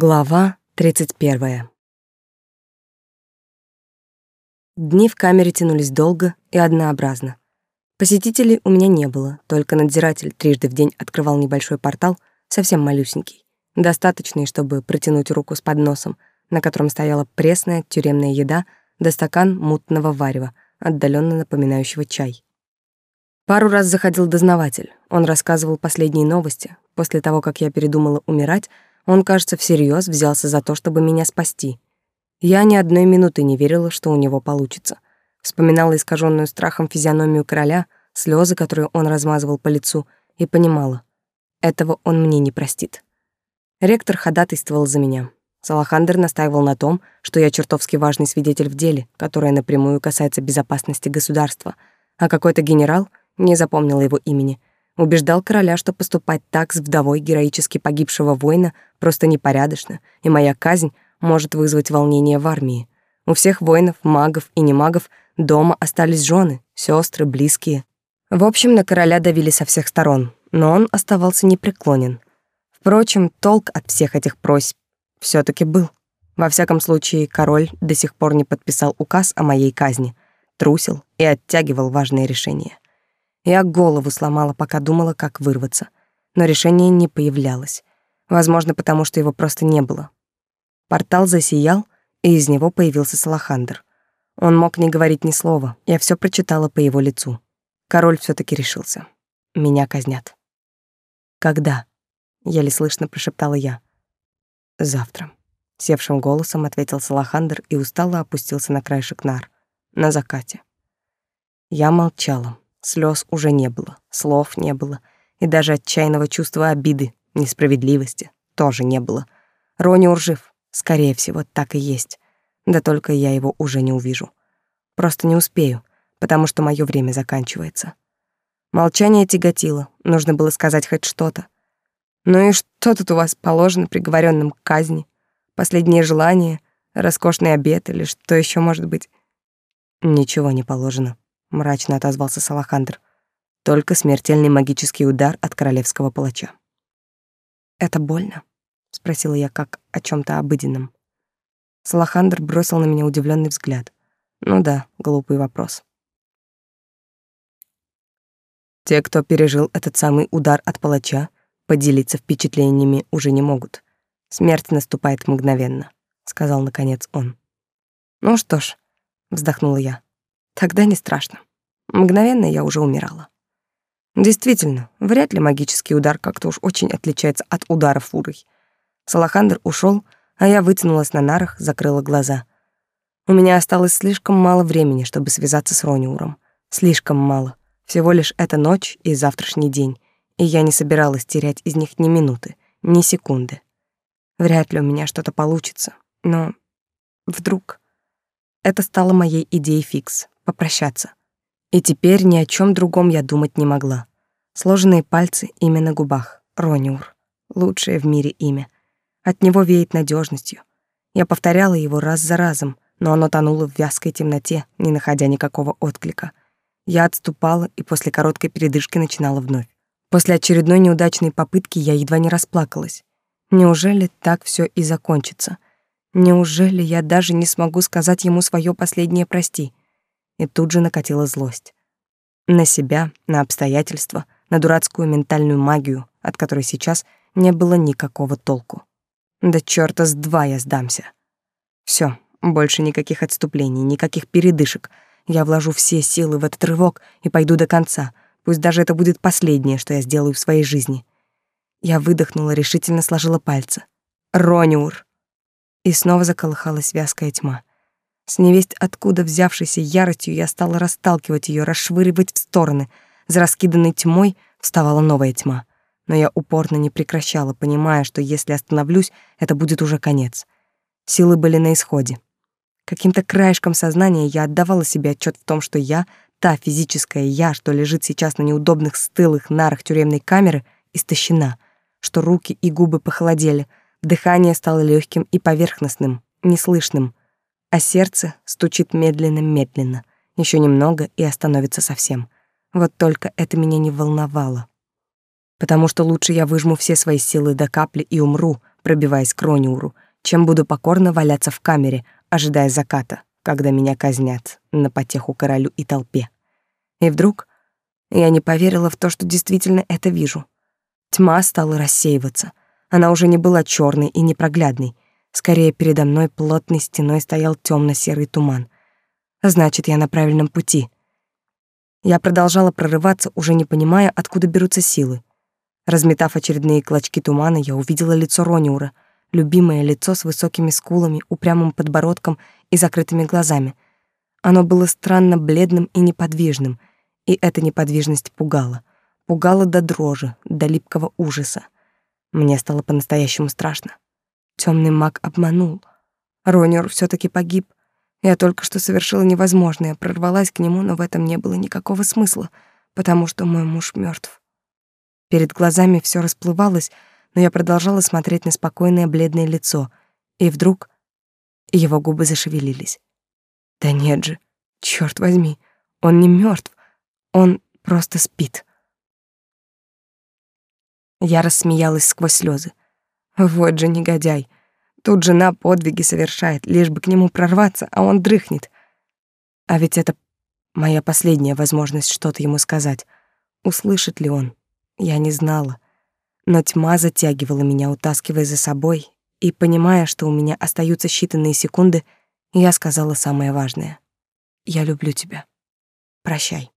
Глава 31. Дни в камере тянулись долго и однообразно. Посетителей у меня не было, только надзиратель трижды в день открывал небольшой портал, совсем малюсенький, достаточный, чтобы протянуть руку с подносом, на котором стояла пресная тюремная еда да стакан мутного варева, отдаленно напоминающего чай. Пару раз заходил дознаватель. Он рассказывал последние новости. После того, как я передумала умирать, он, кажется, всерьез взялся за то, чтобы меня спасти. Я ни одной минуты не верила, что у него получится. Вспоминала искаженную страхом физиономию короля, слезы, которые он размазывал по лицу, и понимала, этого он мне не простит. Ректор ходатайствовал за меня. Салахандр настаивал на том, что я чертовски важный свидетель в деле, которое напрямую касается безопасности государства, а какой-то генерал, не запомнила его имени, убеждал короля, что поступать так с вдовой героически погибшего воина просто непорядочно, и моя казнь может вызвать волнение в армии. У всех воинов, магов и немагов дома остались жены, сестры, близкие. В общем, на короля давили со всех сторон, но он оставался непреклонен. Впрочем, толк от всех этих просьб все таки был. Во всяком случае, король до сих пор не подписал указ о моей казни, трусил и оттягивал важные решения. Я голову сломала, пока думала, как вырваться. Но решение не появлялось. Возможно, потому что его просто не было. Портал засиял, и из него появился Салахандр. Он мог не говорить ни слова, я все прочитала по его лицу. Король все таки решился. Меня казнят. «Когда?» — еле слышно прошептала я. «Завтра», — севшим голосом ответил Салахандр и устало опустился на краешек нар. На закате. Я молчала. Слез уже не было, слов не было, и даже отчаянного чувства обиды, несправедливости тоже не было. Рони уржив, скорее всего, так и есть. Да только я его уже не увижу. Просто не успею, потому что мое время заканчивается. Молчание тяготило, нужно было сказать хоть что-то. Ну и что тут у вас положено приговоренным к казни? Последнее желание, роскошный обед или что еще может быть? Ничего не положено мрачно отозвался Салахандр. Только смертельный магический удар от королевского палача. Это больно? спросила я как о чем то обыденном. Салахандр бросил на меня удивленный взгляд. Ну да, глупый вопрос. Те, кто пережил этот самый удар от палача, поделиться впечатлениями уже не могут. Смерть наступает мгновенно, сказал наконец он. Ну что ж, вздохнула я. Тогда не страшно. Мгновенно я уже умирала. Действительно, вряд ли магический удар как-то уж очень отличается от удара фурой. Салахандр ушел, а я вытянулась на нарах, закрыла глаза. У меня осталось слишком мало времени, чтобы связаться с Рониуром. Слишком мало. Всего лишь эта ночь и завтрашний день, и я не собиралась терять из них ни минуты, ни секунды. Вряд ли у меня что-то получится, но вдруг... Это стало моей идеей фикс попрощаться. И теперь ни о чем другом я думать не могла. Сложенные пальцы, имя на губах. Рониур. Лучшее в мире имя. От него веет надежностью. Я повторяла его раз за разом, но оно тонуло в вязкой темноте, не находя никакого отклика. Я отступала и после короткой передышки начинала вновь. После очередной неудачной попытки я едва не расплакалась. Неужели так все и закончится? Неужели я даже не смогу сказать ему свое последнее «прости»? И тут же накатила злость. На себя, на обстоятельства, на дурацкую ментальную магию, от которой сейчас не было никакого толку. Да чёрта с два я сдамся. Всё, больше никаких отступлений, никаких передышек. Я вложу все силы в этот рывок и пойду до конца, пусть даже это будет последнее, что я сделаю в своей жизни. Я выдохнула, решительно сложила пальцы. Рониур! И снова заколыхалась вязкая тьма. С невесть откуда взявшейся яростью я стала расталкивать ее, расшвыривать в стороны. За раскиданной тьмой вставала новая тьма. Но я упорно не прекращала, понимая, что если остановлюсь, это будет уже конец. Силы были на исходе. Каким-то краешком сознания я отдавала себе отчет в том, что я, та физическая я, что лежит сейчас на неудобных стылых нарах тюремной камеры, истощена, что руки и губы похолодели, дыхание стало легким и поверхностным, неслышным — а сердце стучит медленно-медленно. Еще немного и остановится совсем. Вот только это меня не волновало. Потому что лучше я выжму все свои силы до капли и умру, пробиваясь к Рониуру, чем буду покорно валяться в камере, ожидая заката, когда меня казнят на потеху королю и толпе. И вдруг я не поверила в то, что действительно это вижу. Тьма стала рассеиваться. Она уже не была черной и непроглядной. Скорее, передо мной плотной стеной стоял темно серый туман. Значит, я на правильном пути. Я продолжала прорываться, уже не понимая, откуда берутся силы. Разметав очередные клочки тумана, я увидела лицо Рониура, любимое лицо с высокими скулами, упрямым подбородком и закрытыми глазами. Оно было странно бледным и неподвижным, и эта неподвижность пугала. Пугала до дрожи, до липкого ужаса. Мне стало по-настоящему страшно. Темный маг обманул. Ронер все таки погиб. Я только что совершила невозможное, прорвалась к нему, но в этом не было никакого смысла, потому что мой муж мертв. Перед глазами все расплывалось, но я продолжала смотреть на спокойное бледное лицо, и вдруг его губы зашевелились. Да нет же, черт возьми, он не мертв, он просто спит. Я рассмеялась сквозь слезы. Вот же негодяй. Тут жена подвиги совершает, лишь бы к нему прорваться, а он дрыхнет. А ведь это моя последняя возможность что-то ему сказать. Услышит ли он? Я не знала. Но тьма затягивала меня, утаскивая за собой, и, понимая, что у меня остаются считанные секунды, я сказала самое важное. «Я люблю тебя. Прощай».